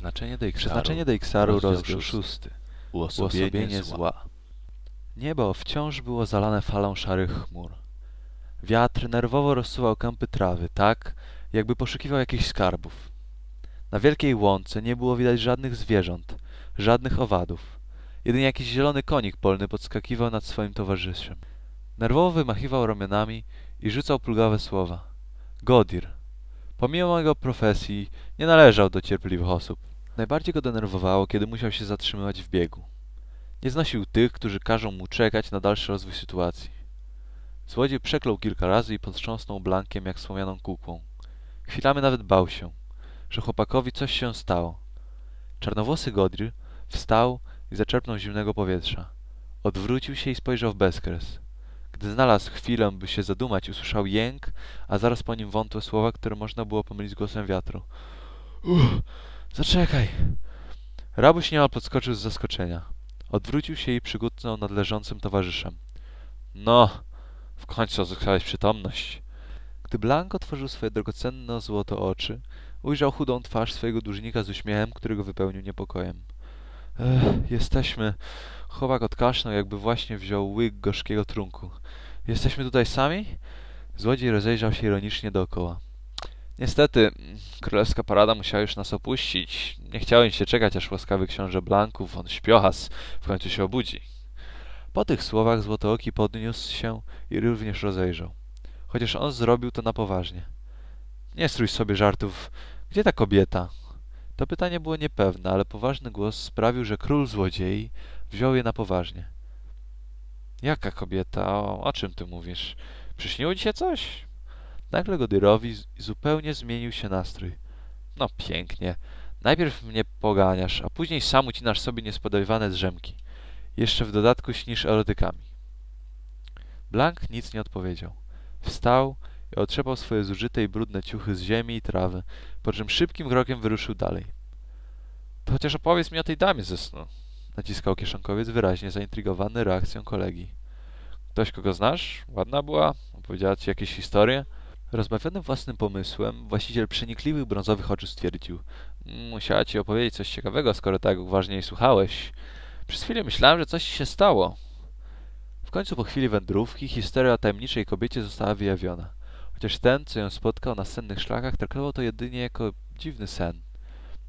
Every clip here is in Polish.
Przeznaczenie Deixaru, Przeznaczenie Deixaru, rozdział rozdział szósty. szósty. Uosobienie, Uosobienie zła. zła. Niebo wciąż było zalane falą szarych chmur. Wiatr nerwowo rozsuwał kępy trawy, tak, jakby poszukiwał jakichś skarbów. Na wielkiej łące nie było widać żadnych zwierząt, żadnych owadów. Jedynie jakiś zielony konik polny podskakiwał nad swoim towarzyszem. Nerwowo wymachiwał ramionami i rzucał plgawe słowa. Godir. Pomimo jego profesji, nie należał do cierpliwych osób. Najbardziej go denerwowało, kiedy musiał się zatrzymywać w biegu. Nie znosił tych, którzy każą mu czekać na dalszy rozwój sytuacji. Złodziej przeklął kilka razy i potrząsnął Blankiem jak słomianą kukłą. Chwilami nawet bał się, że chłopakowi coś się stało. Czarnowłosy Godry wstał i zaczerpnął zimnego powietrza. Odwrócił się i spojrzał w bezkres. Gdy znalazł chwilę, by się zadumać, usłyszał jęk, a zaraz po nim wątłe słowa, które można było pomylić z głosem wiatru. Uff, zaczekaj! Rabuś niemal podskoczył z zaskoczenia. Odwrócił się i przygótnął nad leżącym towarzyszem. No, w końcu odzyskałeś przytomność. Gdy Blank otworzył swoje drogocenne złote oczy, ujrzał chudą twarz swojego dłużnika z uśmiechem, który go wypełnił niepokojem. Ech, jesteśmy... Chłopak odkasznął, jakby właśnie wziął łyk gorzkiego trunku. Jesteśmy tutaj sami? Złodziej rozejrzał się ironicznie dookoła. Niestety, królewska parada musiała już nas opuścić. Nie chciałem się czekać, aż łaskawy książę Blanków, on śpiochas, w końcu się obudzi. Po tych słowach Złotooki podniósł się i również rozejrzał. Chociaż on zrobił to na poważnie. Nie strój sobie żartów. Gdzie ta kobieta? To pytanie było niepewne, ale poważny głos sprawił, że król złodziei wziął je na poważnie. Jaka kobieta? O, o czym ty mówisz? Przyśniło ci się coś? Nagle Godyrowi zupełnie zmienił się nastrój. No pięknie. Najpierw mnie poganiasz, a później sam ucinasz sobie niespodziewane drzemki. Jeszcze w dodatku śnisz erotykami. Blank nic nie odpowiedział. Wstał i otrzepał swoje zużyte i brudne ciuchy z ziemi i trawy, po czym szybkim krokiem wyruszył dalej. To chociaż opowiedz mi o tej damie ze snu. Naciskał kieszonkowiec wyraźnie zaintrygowany reakcją kolegi. Ktoś, kogo znasz? Ładna była? Opowiedziała ci jakieś historie? Rozbawiony własnym pomysłem, właściciel przenikliwych brązowych oczu stwierdził. Musiała ci opowiedzieć coś ciekawego, skoro tak uważnie jej słuchałeś. Przez chwilę myślałem, że coś ci się stało. W końcu po chwili wędrówki historia o tajemniczej kobiecie została wyjawiona. Chociaż ten, co ją spotkał na sennych szlakach, traktował to jedynie jako dziwny sen.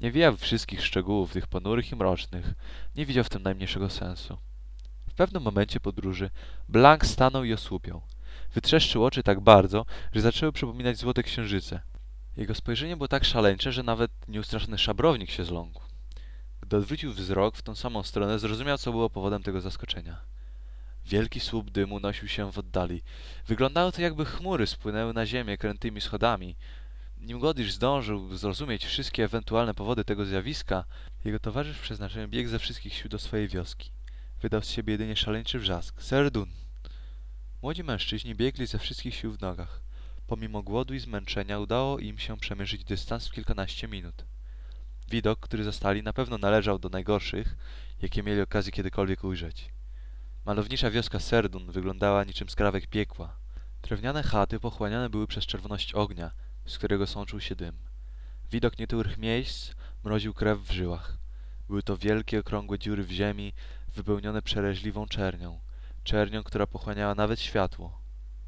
Nie wijał wszystkich szczegółów, tych ponurych i mrocznych. Nie widział w tym najmniejszego sensu. W pewnym momencie podróży Blank stanął i osłupiał. Wytrzeszczył oczy tak bardzo, że zaczęły przypominać złote księżyce. Jego spojrzenie było tak szaleńcze, że nawet nieustraszony szabrownik się zląkł. Gdy odwrócił wzrok w tą samą stronę, zrozumiał, co było powodem tego zaskoczenia. Wielki słup dymu nosił się w oddali. Wyglądało to, jakby chmury spłynęły na ziemię krętymi schodami. Nim Godisz zdążył zrozumieć wszystkie ewentualne powody tego zjawiska, jego towarzysz w przeznaczeniu biegł ze wszystkich sił do swojej wioski. Wydał z siebie jedynie szaleńczy wrzask. Serdun! Młodzi mężczyźni biegli ze wszystkich sił w nogach. Pomimo głodu i zmęczenia udało im się przemierzyć dystans w kilkanaście minut. Widok, który zastali, na pewno należał do najgorszych, jakie mieli okazję kiedykolwiek ujrzeć. Malownicza wioska Serdun wyglądała niczym skrawek piekła. Drewniane chaty pochłaniane były przez czerwoność ognia, z którego sączył się dym. Widok nietyłych miejsc mroził krew w żyłach. Były to wielkie, okrągłe dziury w ziemi, wypełnione przeraźliwą czernią. Czernią, która pochłaniała nawet światło.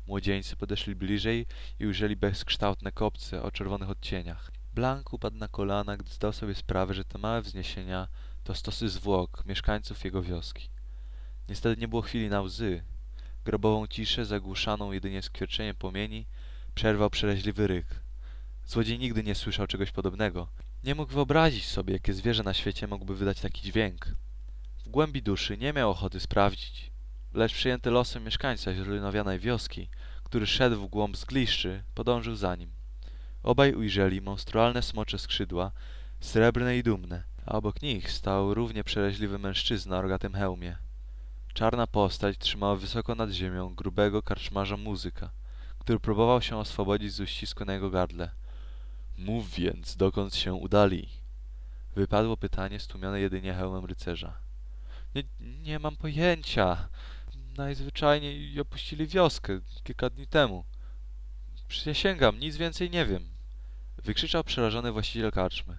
Młodzieńcy podeszli bliżej i ujrzeli bezkształtne kopce o czerwonych odcieniach. Blank upadł na kolana, gdy zdał sobie sprawę, że te małe wzniesienia to stosy zwłok mieszkańców jego wioski. Niestety nie było chwili na łzy. Grobową ciszę, zagłuszaną jedynie skwierczeniem płomieni, przerwał przeraźliwy ryk. Złodziej nigdy nie słyszał czegoś podobnego. Nie mógł wyobrazić sobie, jakie zwierzę na świecie mógłby wydać taki dźwięk. W głębi duszy nie miał ochoty sprawdzić, lecz przyjęty losem mieszkańca zrujnowanej wioski, który szedł w głąb zgliszczy, podążył za nim. Obaj ujrzeli monstrualne smocze skrzydła, srebrne i dumne, a obok nich stał równie przeraźliwy mężczyzna o rogatym hełmie. Czarna postać trzymała wysoko nad ziemią grubego karczmarza muzyka, który próbował się oswobodzić z uścisku na jego gardle. Mów więc, dokąd się udali? Wypadło pytanie stłumione jedynie hełmem rycerza. Nie, nie mam pojęcia. Najzwyczajniej opuścili wioskę kilka dni temu. Przysięgam, nic więcej nie wiem. Wykrzyczał przerażony właściciel karczmy.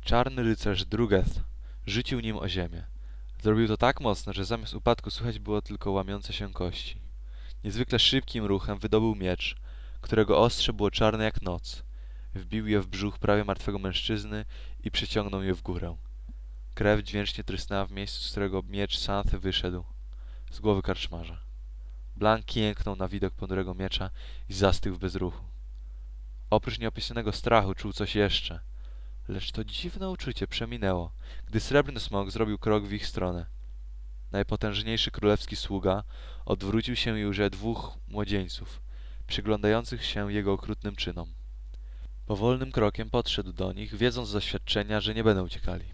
Czarny rycerz Drugeth rzucił nim o ziemię. Zrobił to tak mocno, że zamiast upadku słychać było tylko łamiące się kości. Niezwykle szybkim ruchem wydobył miecz, którego ostrze było czarne jak noc. Wbił je w brzuch prawie martwego mężczyzny i przyciągnął je w górę. Krew dźwięcznie trysnęła w miejscu, z którego miecz Santhy wyszedł z głowy karczmarza. Blank jęknął na widok ponurego miecza i zastygł w bezruchu. Oprócz nieopisanego strachu czuł coś jeszcze, lecz to dziwne uczucie przeminęło, gdy srebrny smok zrobił krok w ich stronę. Najpotężniejszy królewski sługa odwrócił się i ujrzał dwóch młodzieńców, przyglądających się jego okrutnym czynom. Powolnym krokiem podszedł do nich, wiedząc z doświadczenia, że nie będą uciekali.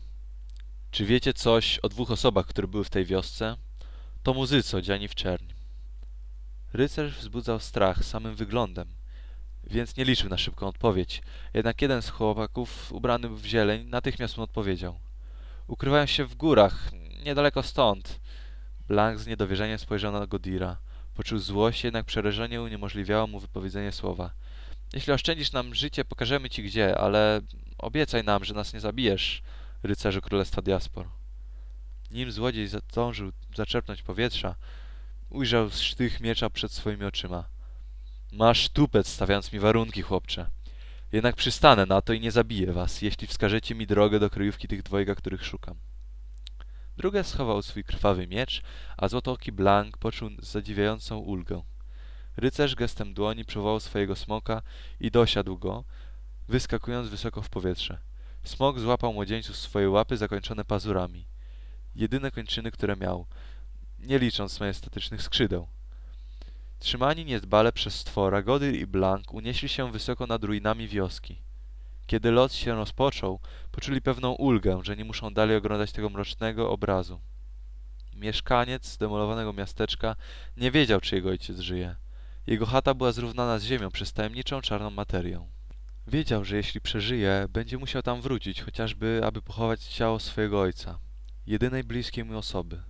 Czy wiecie coś o dwóch osobach, które były w tej wiosce? To muzycy odziani w czerń. Rycerz wzbudzał strach samym wyglądem, więc nie liczył na szybką odpowiedź. Jednak jeden z chłopaków, ubrany w zieleń, natychmiast mu odpowiedział. Ukrywają się w górach, niedaleko stąd. Blank z niedowierzeniem spojrzał na Godira. Poczuł złość, jednak przerażenie uniemożliwiało mu wypowiedzenie słowa. Jeśli oszczędzisz nam życie, pokażemy ci gdzie, ale obiecaj nam, że nas nie zabijesz, rycerzu Królestwa Diaspor. Nim złodziej zdążył zaczerpnąć powietrza, ujrzał sztych miecza przed swoimi oczyma. Masz tupet, stawiając mi warunki, chłopcze. Jednak przystanę na to i nie zabiję was, jeśli wskażecie mi drogę do kryjówki tych dwojga, których szukam. Druga schował swój krwawy miecz, a złotooki Blank poczuł zadziwiającą ulgę. Rycerz gestem dłoni przywołał swojego smoka i dosiadł go, wyskakując wysoko w powietrze. Smok złapał młodzieńców swoje łapy zakończone pazurami. Jedyne kończyny, które miał, nie licząc majestatycznych skrzydeł. Trzymani niedbale przez stwora, Godyr i Blank unieśli się wysoko nad ruinami wioski. Kiedy lot się rozpoczął, poczuli pewną ulgę, że nie muszą dalej oglądać tego mrocznego obrazu. Mieszkaniec zdemolowanego miasteczka nie wiedział, czy jego ojciec żyje. Jego chata była zrównana z ziemią przez tajemniczą czarną materię. Wiedział, że jeśli przeżyje, będzie musiał tam wrócić, chociażby aby pochować ciało swojego ojca, jedynej bliskiej mu osoby.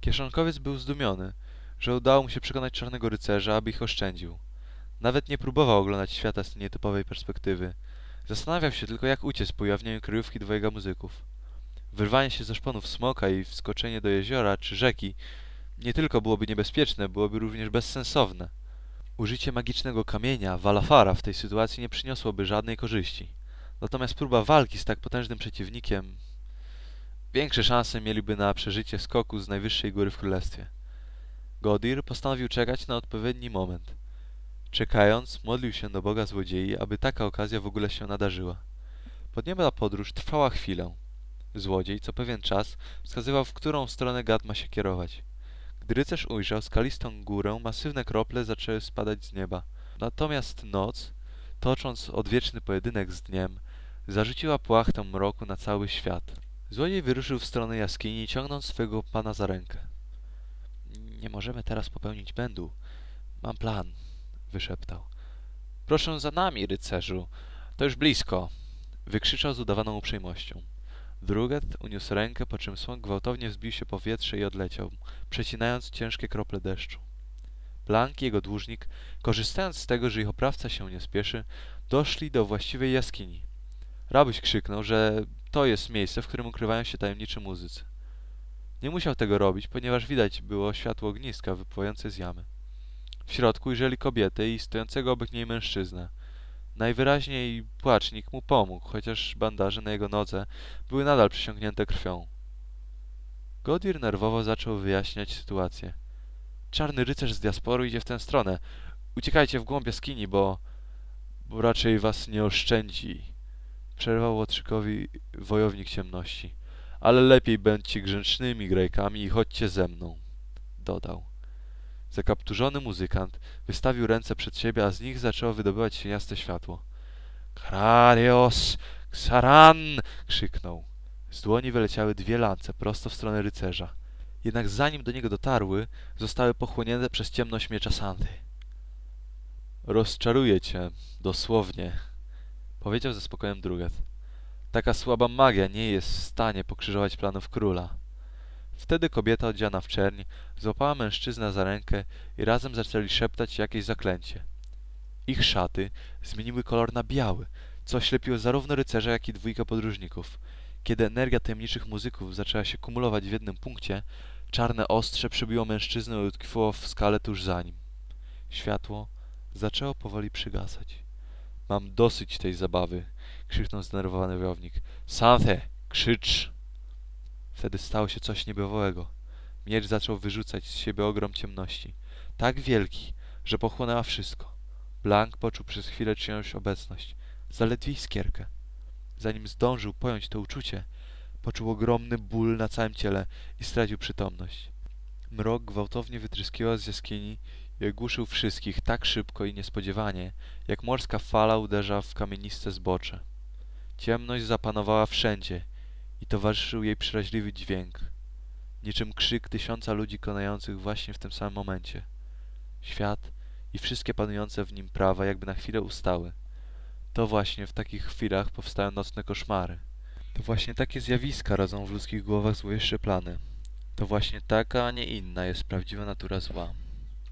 Kieszonkowiec był zdumiony, że udało mu się przekonać czarnego rycerza, aby ich oszczędził. Nawet nie próbował oglądać świata z tej nietypowej perspektywy. Zastanawiał się tylko, jak uciec po ujawnieniu kryjówki dwojga muzyków. Wyrwanie się ze szponów smoka i wskoczenie do jeziora czy rzeki nie tylko byłoby niebezpieczne, byłoby również bezsensowne. Użycie magicznego kamienia, Walafara, w tej sytuacji nie przyniosłoby żadnej korzyści. Natomiast próba walki z tak potężnym przeciwnikiem... Większe szanse mieliby na przeżycie skoku z najwyższej góry w królestwie. Godir postanowił czekać na odpowiedni moment. Czekając, modlił się do Boga złodziei, aby taka okazja w ogóle się nadarzyła. Podniebna podróż trwała chwilę. Złodziej co pewien czas wskazywał, w którą stronę gad ma się kierować. Gdy rycerz ujrzał skalistą górę, masywne krople zaczęły spadać z nieba. Natomiast noc, tocząc odwieczny pojedynek z dniem, zarzuciła płachtę mroku na cały świat. Złodziej wyruszył w stronę jaskini, ciągnąc swego pana za rękę. Nie możemy teraz popełnić błędu. Mam plan, wyszeptał. Proszę za nami, rycerzu. To już blisko, wykrzyczał z udawaną uprzejmością. Druget uniósł rękę, po czym smok gwałtownie wzbił się powietrze i odleciał, przecinając ciężkie krople deszczu. Blank i jego dłużnik, korzystając z tego, że ich oprawca się nie spieszy, doszli do właściwej jaskini. Rabuś krzyknął, że to jest miejsce, w którym ukrywają się tajemniczy muzycy. Nie musiał tego robić, ponieważ widać było światło ogniska wypływające z jamy. W środku ujrzeli kobietę i stojącego obok niej mężczyznę. Najwyraźniej płacznik mu pomógł, chociaż bandaże na jego nodze były nadal przesiąknięte krwią. Godir nerwowo zaczął wyjaśniać sytuację. Czarny rycerz z diasporu idzie w tę stronę. Uciekajcie w głąb jaskini, bo... bo raczej was nie oszczędzi. Przerwał łotrzykowi wojownik ciemności. Ale lepiej bądźcie grzecznymi grajkami i chodźcie ze mną. Dodał. Zakapturzony muzykant wystawił ręce przed siebie, a z nich zaczęło wydobywać się jasne światło. Kradios! Ksaran! krzyknął. Z dłoni wyleciały dwie lance prosto w stronę rycerza. Jednak zanim do niego dotarły, zostały pochłonięte przez ciemność miecza Sandy. Rozczaruję cię, dosłownie, powiedział ze spokojem Druget. Taka słaba magia nie jest w stanie pokrzyżować planów króla. Wtedy kobieta odziana w czerń złapała mężczyznę za rękę i razem zaczęli szeptać jakieś zaklęcie. Ich szaty zmieniły kolor na biały, co oślepiło zarówno rycerza, jak i dwójkę podróżników. Kiedy energia tajemniczych muzyków zaczęła się kumulować w jednym punkcie, czarne ostrze przybiło mężczyznę i utkwiło w skale tuż za nim. Światło zaczęło powoli przygasać. Mam dosyć tej zabawy, krzyknął zdenerwowany wojownik. Santhe, krzycz! Wtedy stało się coś niebywałego. Miecz zaczął wyrzucać z siebie ogrom ciemności. Tak wielki, że pochłonęła wszystko. Blank poczuł przez chwilę czyjąś obecność. Zaledwie iskierkę. Zanim zdążył pojąć to uczucie, poczuł ogromny ból na całym ciele i stracił przytomność. Mrok gwałtownie wytryskiwał z jaskini i ogłuszył wszystkich tak szybko i niespodziewanie, jak morska fala uderza w kamieniste zbocze. Ciemność zapanowała wszędzie i towarzyszył jej przeraźliwy dźwięk, niczym krzyk tysiąca ludzi konających właśnie w tym samym momencie. Świat i wszystkie panujące w nim prawa jakby na chwilę ustały. To właśnie w takich chwilach powstają nocne koszmary. To właśnie takie zjawiska rodzą w ludzkich głowach złowieszcze plany. To właśnie taka, a nie inna jest prawdziwa natura zła.